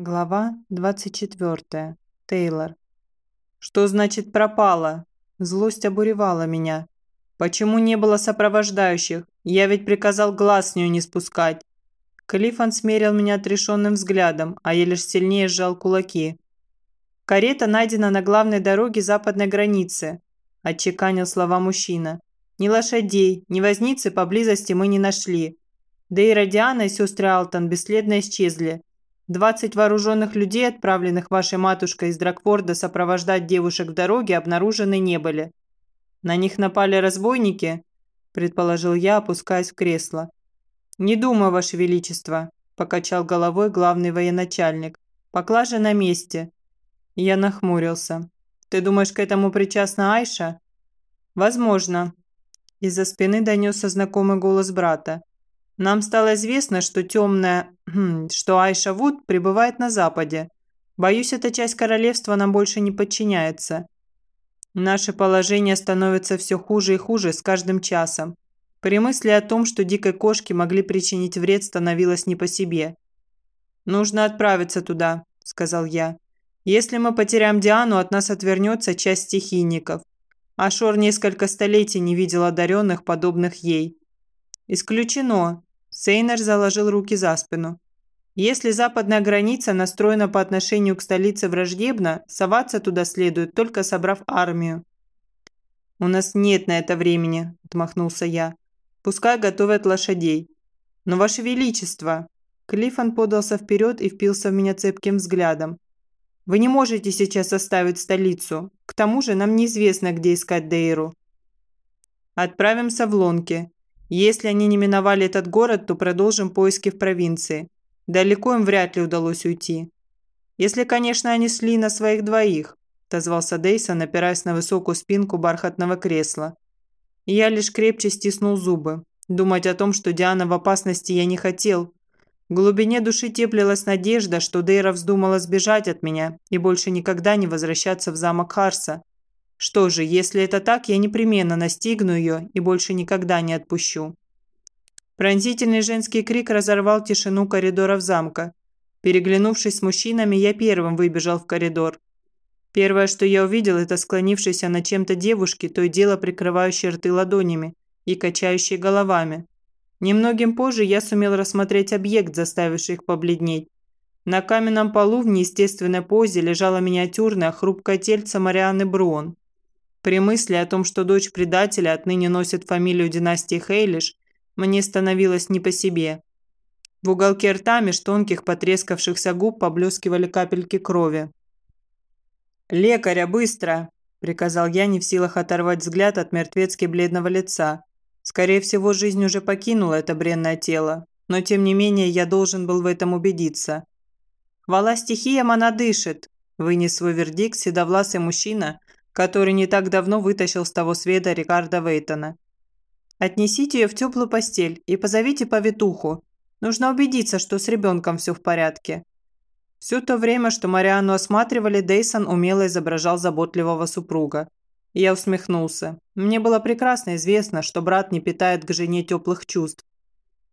Глава 24. Тейлор. Что значит пропала? Злость обуревала меня. Почему не было сопровождающих? Я ведь приказал глаз с нее не спускать. Клиффон смерил меня отрешенным взглядом, а я лишь сильнее сжал кулаки. Карета найдена на главной дороге западной границы, отчеканил слова мужчина. Ни лошадей, ни возницы поблизости мы не нашли. Да и Радиана и сестры Алтон бесследно исчезли. Двадцать вооруженных людей, отправленных вашей матушкой из Дракфорда сопровождать девушек в дороге, обнаружены не были. На них напали разбойники, предположил я, опускаясь в кресло. Не думаю, ваше величество, покачал головой главный военачальник. Поклажа на месте. Я нахмурился. Ты думаешь, к этому причастна Айша? Возможно. Из-за спины донесся знакомый голос брата. Нам стало известно, что темная, хм, что Айша Вуд пребывает на западе. Боюсь, эта часть королевства нам больше не подчиняется. Наше положение становится все хуже и хуже с каждым часом. При мысли о том, что дикой кошке могли причинить вред, становилось не по себе. «Нужно отправиться туда», – сказал я. «Если мы потеряем Диану, от нас отвернется часть стихийников. Ашор несколько столетий не видел одаренных, подобных ей». «Исключено. Сейнер заложил руки за спину. Если западная граница настроена по отношению к столице враждебно, соваться туда следует, только собрав армию. «У нас нет на это времени», – отмахнулся я. «Пускай готовят лошадей». «Но, Ваше Величество!» Клиффон подался вперед и впился в меня цепким взглядом. «Вы не можете сейчас оставить столицу. К тому же нам неизвестно, где искать Дейру». «Отправимся в Лонки. Если они не миновали этот город, то продолжим поиски в провинции. Далеко им вряд ли удалось уйти. Если, конечно, они шли на своих двоих, отозвался Дейсон, опираясь на высокую спинку бархатного кресла. Я лишь крепче стиснул зубы. Думать о том, что Диана в опасности, я не хотел. В глубине души теплилась надежда, что Дейра вздумала сбежать от меня и больше никогда не возвращаться в замок Харса, что же, если это так, я непременно настигну ее и больше никогда не отпущу. Пронзительный женский крик разорвал тишину коридоров замка. Переглянувшись с мужчинами, я первым выбежал в коридор. Первое, что я увидел, это склонившиеся над чем-то девушки, то и дело прикрывающие рты ладонями и качающие головами. Немногим позже я сумел рассмотреть объект, заставивший их побледнеть. На каменном полу в неестественной позе лежала миниатюрная хрупкое тельце Марианы Бруон. При мысли о том, что дочь предателя отныне носит фамилию династии Хейлиш, мне становилось не по себе. В уголке рта меж тонких потрескавшихся губ поблескивали капельки крови. «Лекаря, быстро!» – приказал я, не в силах оторвать взгляд от мертвецки бледного лица. Скорее всего, жизнь уже покинула это бренное тело, но тем не менее я должен был в этом убедиться. «Хвала стихиям она дышит!» – вынес свой вердикт седовласый мужчина, который не так давно вытащил с того света Рикарда Вейтона. «Отнесите ее в теплую постель и позовите повитуху. Нужно убедиться, что с ребенком все в порядке». Все то время, что Мариану осматривали, Дейсон умело изображал заботливого супруга. я усмехнулся. Мне было прекрасно известно, что брат не питает к жене теплых чувств.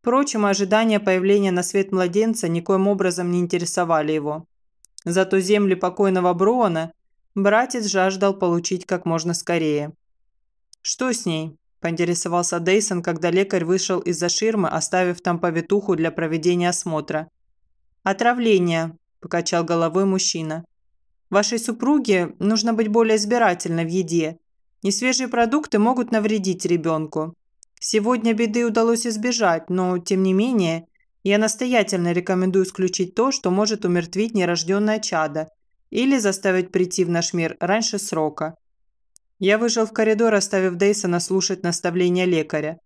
Впрочем, ожидания появления на свет младенца никоим образом не интересовали его. Зато земли покойного Броуна Братец жаждал получить как можно скорее. «Что с ней?» – поинтересовался Дейсон, когда лекарь вышел из-за ширмы, оставив там повитуху для проведения осмотра. «Отравление», – покачал головой мужчина. «Вашей супруге нужно быть более избирательной в еде. Несвежие продукты могут навредить ребенку. Сегодня беды удалось избежать, но, тем не менее, я настоятельно рекомендую исключить то, что может умертвить нерожденное чадо – или заставить прийти в наш мир раньше срока. Я вышел в коридор, оставив Дейсона слушать наставления лекаря.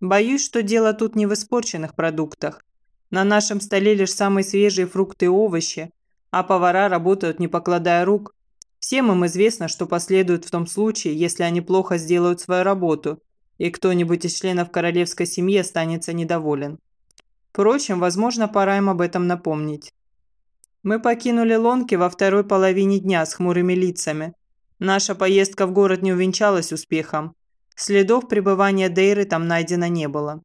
Боюсь, что дело тут не в испорченных продуктах. На нашем столе лишь самые свежие фрукты и овощи, а повара работают не покладая рук. Всем им известно, что последует в том случае, если они плохо сделают свою работу, и кто-нибудь из членов королевской семьи останется недоволен. Впрочем, возможно, пора им об этом напомнить. Мы покинули Лонки во второй половине дня с хмурыми лицами. Наша поездка в город не увенчалась успехом. Следов пребывания Дейры там найдено не было.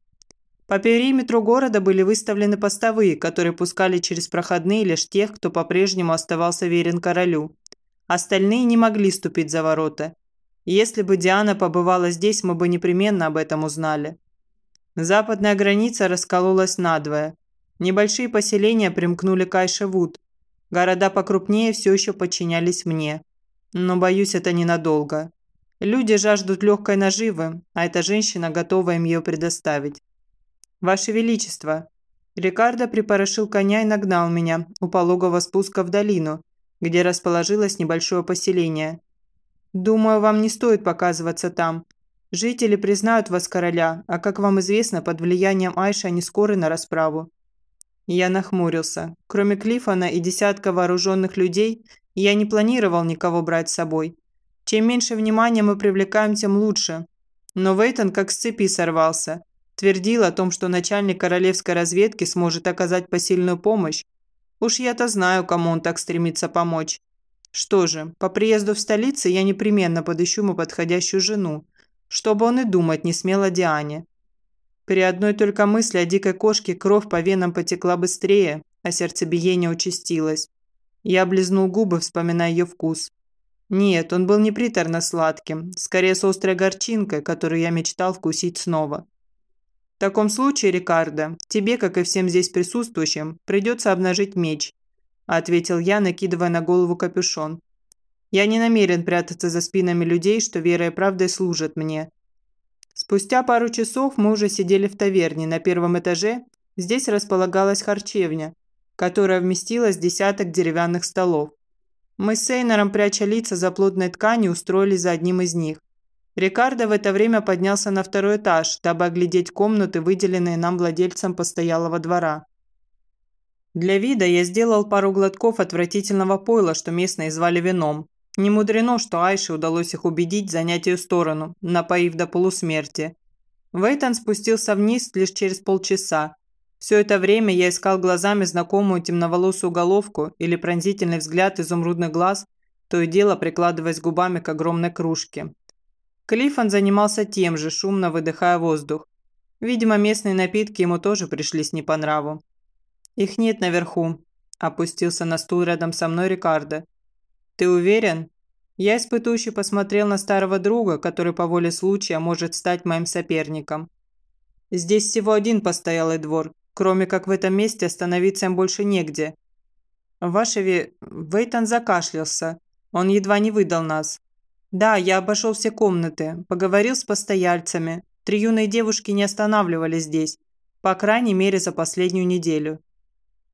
По периметру города были выставлены постовые, которые пускали через проходные лишь тех, кто по-прежнему оставался верен королю. Остальные не могли ступить за ворота. Если бы Диана побывала здесь, мы бы непременно об этом узнали. Западная граница раскололась надвое. Небольшие поселения примкнули к Айшевуд. Города покрупнее все еще подчинялись мне. Но, боюсь, это ненадолго. Люди жаждут легкой наживы, а эта женщина готова им ее предоставить. «Ваше Величество!» Рикардо припорошил коня и нагнал меня у пологого спуска в долину, где расположилось небольшое поселение. «Думаю, вам не стоит показываться там. Жители признают вас короля, а, как вам известно, под влиянием Айши они скоры на расправу». Я нахмурился. Кроме Клиффона и десятка вооруженных людей, я не планировал никого брать с собой. Чем меньше внимания мы привлекаем, тем лучше. Но Вейтон как с цепи сорвался. Твердил о том, что начальник королевской разведки сможет оказать посильную помощь. Уж я-то знаю, кому он так стремится помочь. Что же, по приезду в столицу я непременно подыщу ему подходящую жену, чтобы он и думать не смел о Диане. При одной только мысли о дикой кошке кровь по венам потекла быстрее, а сердцебиение участилось. Я облизнул губы, вспоминая ее вкус. Нет, он был не приторно-сладким, скорее с острой горчинкой, которую я мечтал вкусить снова. В таком случае, Рикардо, тебе, как и всем здесь присутствующим, придется обнажить меч, ответил я, накидывая на голову капюшон. Я не намерен прятаться за спинами людей, что верой и правдой служат мне. Спустя пару часов мы уже сидели в таверне на первом этаже. Здесь располагалась харчевня, которая вместилась десяток деревянных столов. Мы с Сейнером, пряча лица за плотной тканью, устроились за одним из них. Рикардо в это время поднялся на второй этаж, дабы оглядеть комнаты, выделенные нам владельцем постоялого двора. Для вида я сделал пару глотков отвратительного пойла, что местные звали вином. Не мудрено, что Айше удалось их убедить занять ее сторону, напоив до полусмерти. Вейтон спустился вниз лишь через полчаса. Все это время я искал глазами знакомую темноволосую головку или пронзительный взгляд изумрудных глаз, то и дело прикладываясь губами к огромной кружке. Клиффон занимался тем же, шумно выдыхая воздух. Видимо, местные напитки ему тоже пришлись не по нраву. «Их нет наверху», – опустился на стул рядом со мной Рикардо. «Ты уверен?» Я испытующе посмотрел на старого друга, который по воле случая может стать моим соперником. Здесь всего один постоялый двор, кроме как в этом месте остановиться им больше негде. Ваше ви... Вейтон закашлялся. Он едва не выдал нас. Да, я обошел все комнаты, поговорил с постояльцами. Три юные девушки не останавливались здесь, по крайней мере за последнюю неделю.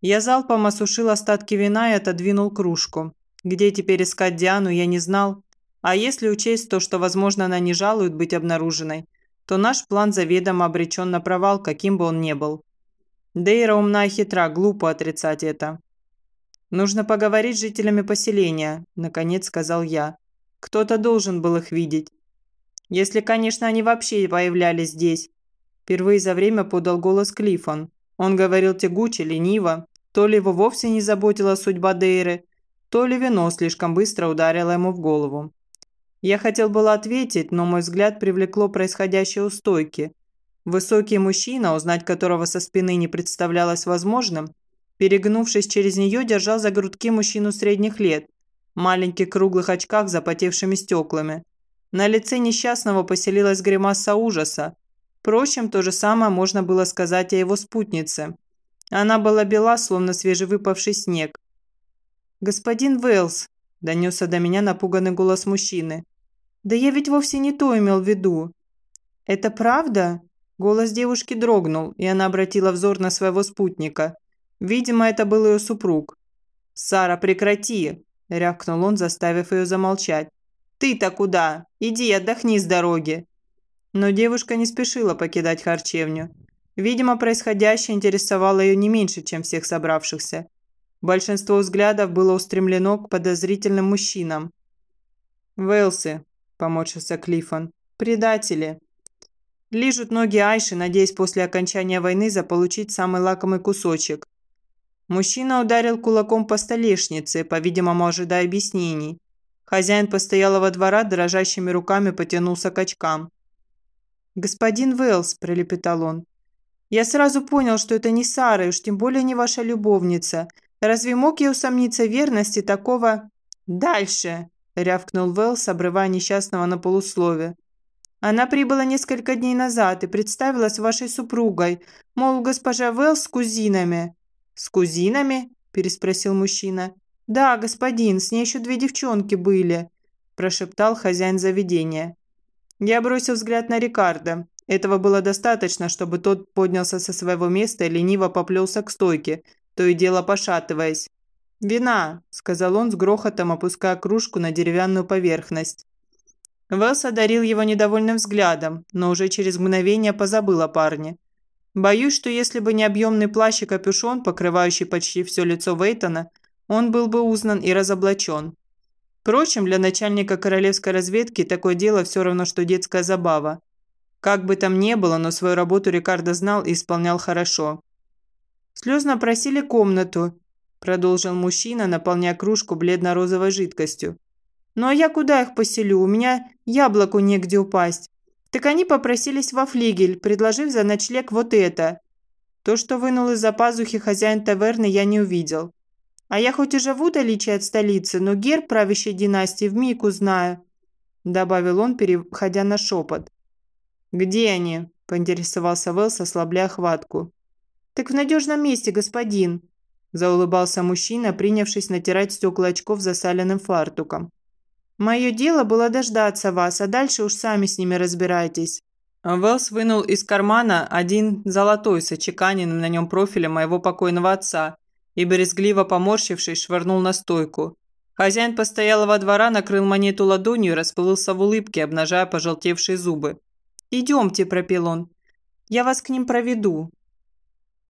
Я залпом осушил остатки вина и отодвинул кружку. Где теперь искать Диану, я не знал. А если учесть то, что, возможно, она не жалует быть обнаруженной, то наш план заведомо обречен на провал, каким бы он ни был. Дейра умна и хитра, глупо отрицать это. «Нужно поговорить с жителями поселения», – наконец сказал я. «Кто-то должен был их видеть. Если, конечно, они вообще появлялись здесь». Впервые за время подал голос Клиффон. Он говорил тягуче, лениво. То ли его вовсе не заботила судьба Дейры, то ли вино слишком быстро ударило ему в голову. Я хотел было ответить, но мой взгляд привлекло происходящее у стойки. Высокий мужчина, узнать которого со спины не представлялось возможным, перегнувшись через нее, держал за грудки мужчину средних лет, маленьких круглых очках с запотевшими стеклами. На лице несчастного поселилась гримаса ужаса. Впрочем, то же самое можно было сказать о его спутнице. Она была бела, словно свежевыпавший снег, «Господин Вэлс», – донесся до меня напуганный голос мужчины. «Да я ведь вовсе не то имел в виду». «Это правда?» Голос девушки дрогнул, и она обратила взор на своего спутника. Видимо, это был ее супруг. «Сара, прекрати!» – рявкнул он, заставив ее замолчать. «Ты-то куда? Иди отдохни с дороги!» Но девушка не спешила покидать харчевню. Видимо, происходящее интересовало ее не меньше, чем всех собравшихся. Большинство взглядов было устремлено к подозрительным мужчинам. «Вэлсы», – поморщился Клиффон, – «предатели». Лижут ноги Айши, надеясь после окончания войны заполучить самый лакомый кусочек. Мужчина ударил кулаком по столешнице, по-видимому, ожидая объяснений. Хозяин постоялого двора дрожащими руками потянулся к очкам. «Господин Вэлс», – пролепетал он, Я сразу понял, что это не Сара, и уж тем более не ваша любовница. Разве мог я усомниться в верности такого...» «Дальше!» – рявкнул Вэлс, обрывая несчастного на полуслове. Она прибыла несколько дней назад и представилась вашей супругой, мол, госпожа Вэлс с кузинами». «С кузинами?» – переспросил мужчина. «Да, господин, с ней еще две девчонки были», – прошептал хозяин заведения. Я бросил взгляд на Рикардо. Этого было достаточно, чтобы тот поднялся со своего места и лениво поплелся к стойке, то и дело пошатываясь. «Вина», – сказал он с грохотом, опуская кружку на деревянную поверхность. Вэлс одарил его недовольным взглядом, но уже через мгновение позабыл о парне. Боюсь, что если бы не объемный плащ и капюшон, покрывающий почти все лицо Вейтона, он был бы узнан и разоблачен. Впрочем, для начальника королевской разведки такое дело все равно, что детская забава. Как бы там ни было, но свою работу Рикардо знал и исполнял хорошо. «Слезно просили комнату», – продолжил мужчина, наполняя кружку бледно-розовой жидкостью. «Ну а я куда их поселю? У меня яблоку негде упасть. Так они попросились во флигель, предложив за ночлег вот это. То, что вынул из-за пазухи хозяин таверны, я не увидел. А я хоть и живу далече от столицы, но герб правящей династии вмиг узнаю», – добавил он, переходя на шепот. «Где они?» – поинтересовался Вэлс, ослабляя хватку. «Так в надежном месте, господин», – заулыбался мужчина, принявшись натирать стекла очков засаленным фартуком. «Мое дело было дождаться вас, а дальше уж сами с ними разбирайтесь». Вэлс вынул из кармана один золотой с очеканенным на нем профилем моего покойного отца и, брезгливо поморщившись, швырнул на стойку. Хозяин постоялого двора накрыл монету ладонью и расплылся в улыбке, обнажая пожелтевшие зубы. «Идемте», – пропел он. «Я вас к ним проведу.